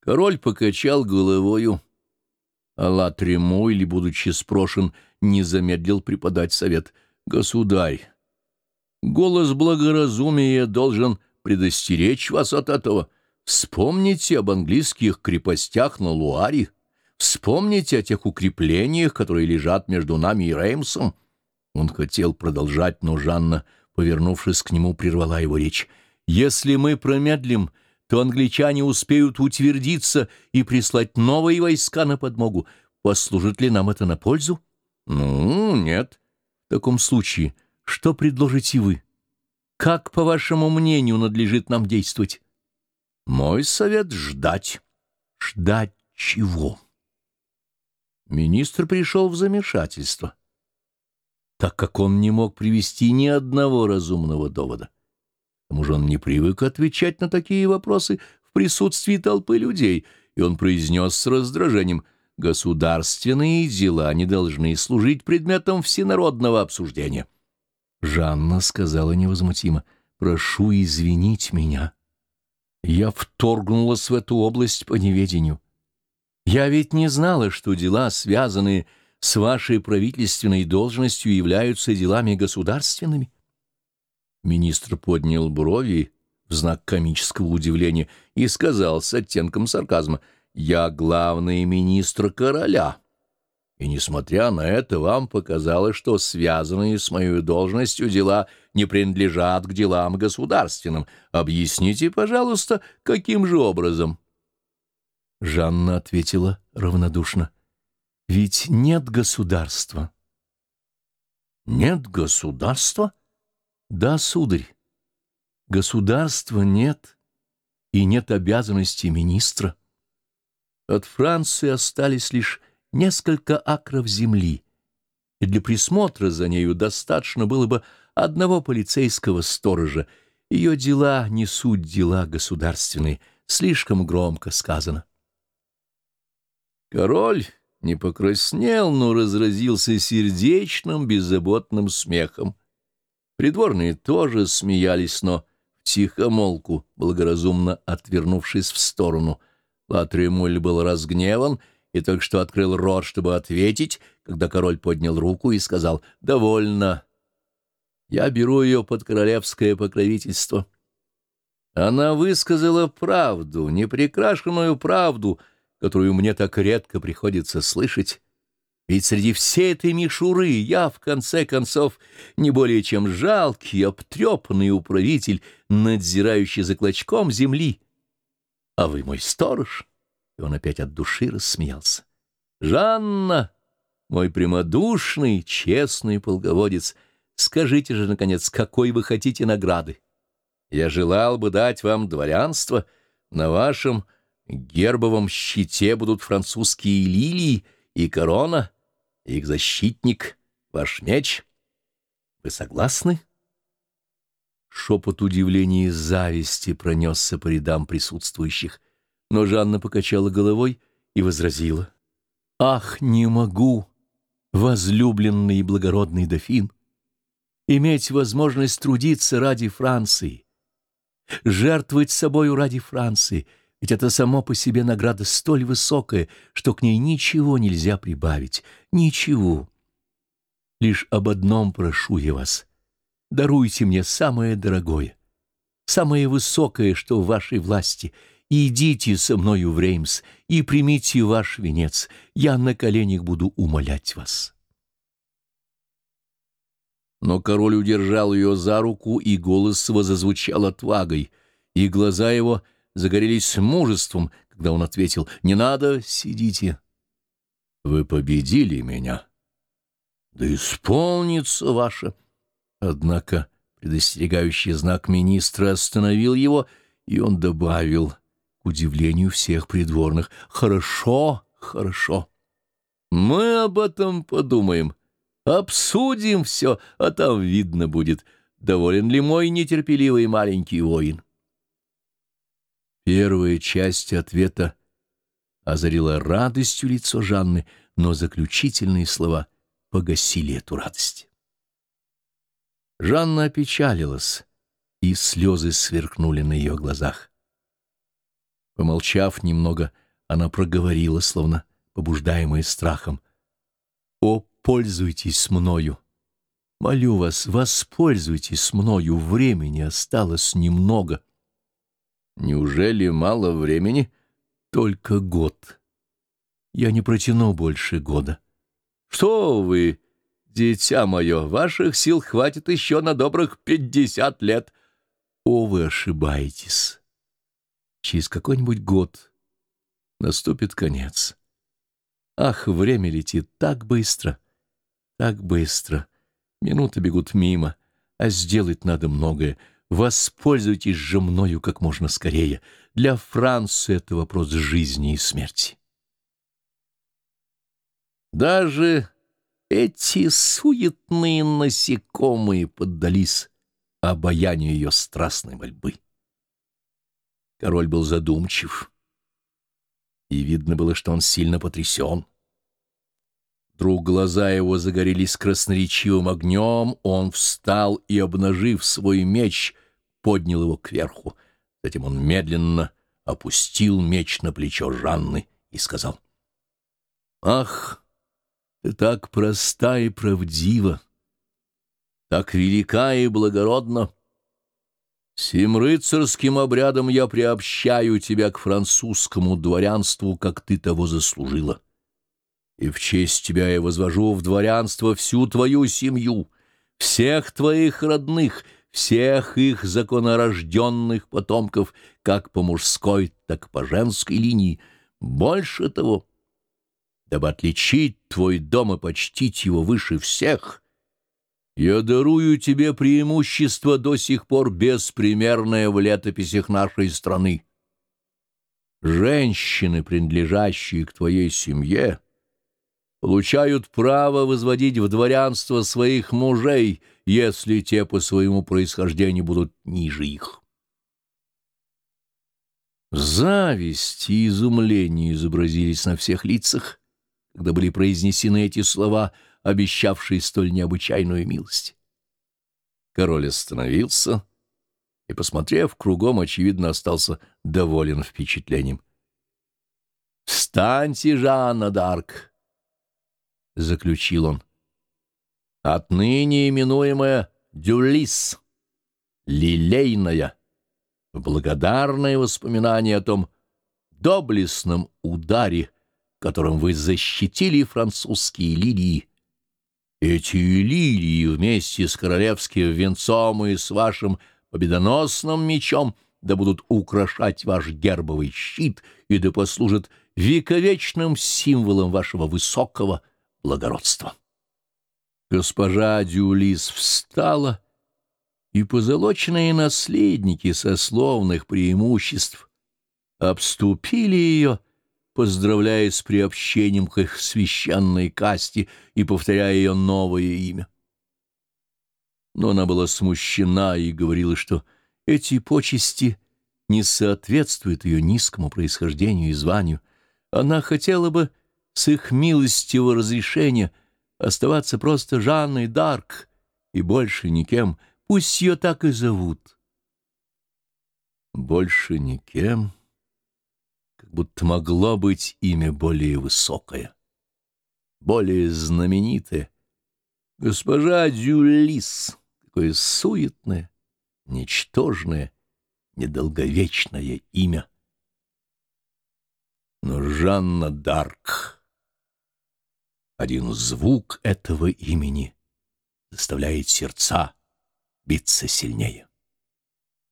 Король покачал головою, а Латрему, или, будучи спрошен, не замедлил преподать совет. «Государь, голос благоразумия должен предостеречь вас от этого. Вспомните об английских крепостях на Луаре, вспомните о тех укреплениях, которые лежат между нами и Реймсом». Он хотел продолжать, но Жанна, повернувшись к нему, прервала его речь. «Если мы промедлим...» то англичане успеют утвердиться и прислать новые войска на подмогу. Послужит ли нам это на пользу? Ну, нет. В таком случае, что предложите вы? Как, по вашему мнению, надлежит нам действовать? Мой совет — ждать. Ждать чего? Министр пришел в замешательство, так как он не мог привести ни одного разумного довода. Тому же он не привык отвечать на такие вопросы в присутствии толпы людей, и он произнес с раздражением «Государственные дела не должны служить предметом всенародного обсуждения». Жанна сказала невозмутимо «Прошу извинить меня. Я вторгнулась в эту область по неведению. Я ведь не знала, что дела, связанные с вашей правительственной должностью, являются делами государственными». Министр поднял брови в знак комического удивления и сказал с оттенком сарказма, «Я главный министр короля». И, несмотря на это, вам показалось, что связанные с моей должностью дела не принадлежат к делам государственным. Объясните, пожалуйста, каким же образом?» Жанна ответила равнодушно. «Ведь нет государства». «Нет государства?» Да, сударь, государства нет, и нет обязанности министра. От Франции остались лишь несколько акров земли, и для присмотра за нею достаточно было бы одного полицейского сторожа. Ее дела не суть дела государственные, слишком громко сказано. Король не покраснел, но разразился сердечным, беззаботным смехом. Придворные тоже смеялись, но тихомолку, благоразумно отвернувшись в сторону. Латремуль был разгневан и только что открыл рот, чтобы ответить, когда король поднял руку и сказал «Довольно. Я беру ее под королевское покровительство». Она высказала правду, непрекрашенную правду, которую мне так редко приходится слышать. Ведь среди всей этой мишуры я, в конце концов, не более чем жалкий, обтрепанный управитель, надзирающий за клочком земли. А вы мой сторож. И он опять от души рассмеялся. Жанна, мой прямодушный, честный полководец, скажите же, наконец, какой вы хотите награды? Я желал бы дать вам дворянство. На вашем гербовом щите будут французские лилии и корона — их защитник, ваш меч. Вы согласны?» Шепот удивления и зависти пронесся по рядам присутствующих, но Жанна покачала головой и возразила. «Ах, не могу, возлюбленный и благородный дофин, иметь возможность трудиться ради Франции, жертвовать собою ради Франции, ведь это само по себе награда столь высокая, что к ней ничего нельзя прибавить, ничего. Лишь об одном прошу я вас. Даруйте мне самое дорогое, самое высокое, что в вашей власти. Идите со мною в Реймс и примите ваш венец. Я на коленях буду умолять вас. Но король удержал ее за руку, и голос его зазвучал отвагой, и глаза его — загорелись мужеством, когда он ответил «Не надо, сидите». «Вы победили меня». «Да исполнится ваше». Однако предостерегающий знак министра остановил его, и он добавил, к удивлению всех придворных, «Хорошо, хорошо. Мы об этом подумаем, обсудим все, а там видно будет, доволен ли мой нетерпеливый маленький воин». Первая часть ответа озарила радостью лицо Жанны, но заключительные слова погасили эту радость. Жанна опечалилась, и слезы сверкнули на ее глазах. Помолчав немного, она проговорила, словно побуждаемая страхом. «О, пользуйтесь мною! Молю вас, воспользуйтесь мною, времени осталось немного». «Неужели мало времени?» «Только год. Я не протяну больше года». «Что вы, дитя мое, ваших сил хватит еще на добрых пятьдесят лет». «О, вы ошибаетесь. Через какой-нибудь год наступит конец». Ах, время летит так быстро, так быстро. Минуты бегут мимо, а сделать надо многое. Воспользуйтесь же мною как можно скорее. Для Франции это вопрос жизни и смерти. Даже эти суетные насекомые поддались обаянию ее страстной мольбы. Король был задумчив, и видно было, что он сильно потрясен. Вдруг глаза его загорелись красноречивым огнем, он встал и, обнажив свой меч, поднял его кверху. Затем он медленно опустил меч на плечо Жанны и сказал, «Ах, ты так проста и правдива, так велика и благородна! Сим рыцарским обрядом я приобщаю тебя к французскому дворянству, как ты того заслужила» и в честь тебя я возвожу в дворянство всю твою семью, всех твоих родных, всех их законорожденных потомков, как по мужской, так по женской линии. Больше того, дабы отличить твой дом и почтить его выше всех, я дарую тебе преимущество до сих пор беспримерное в летописях нашей страны. Женщины, принадлежащие к твоей семье, — получают право возводить в дворянство своих мужей, если те по своему происхождению будут ниже их. Зависть и изумление изобразились на всех лицах, когда были произнесены эти слова, обещавшие столь необычайную милость. Король остановился и, посмотрев кругом, очевидно, остался доволен впечатлением. «Встаньте, Жанна Д'Арк!» — заключил он. «Отныне именуемая Дюлис, лилейная, благодарное воспоминание о том доблестном ударе, которым вы защитили французские лилии. Эти лилии вместе с королевским венцом и с вашим победоносным мечом да будут украшать ваш гербовый щит и да послужат вековечным символом вашего высокого благородства. Госпожа Дюлис встала, и позолоченные наследники сословных преимуществ обступили ее, поздравляя с приобщением к их священной касте и повторяя ее новое имя. Но она была смущена и говорила, что эти почести не соответствуют ее низкому происхождению и званию. Она хотела бы с их милостивого разрешения оставаться просто Жанной Дарк и больше никем, пусть ее так и зовут. Больше никем, как будто могло быть имя более высокое, более знаменитое. Госпожа Дюлис, какое суетное, ничтожное, недолговечное имя. Но Жанна Дарк... Один звук этого имени заставляет сердца биться сильнее.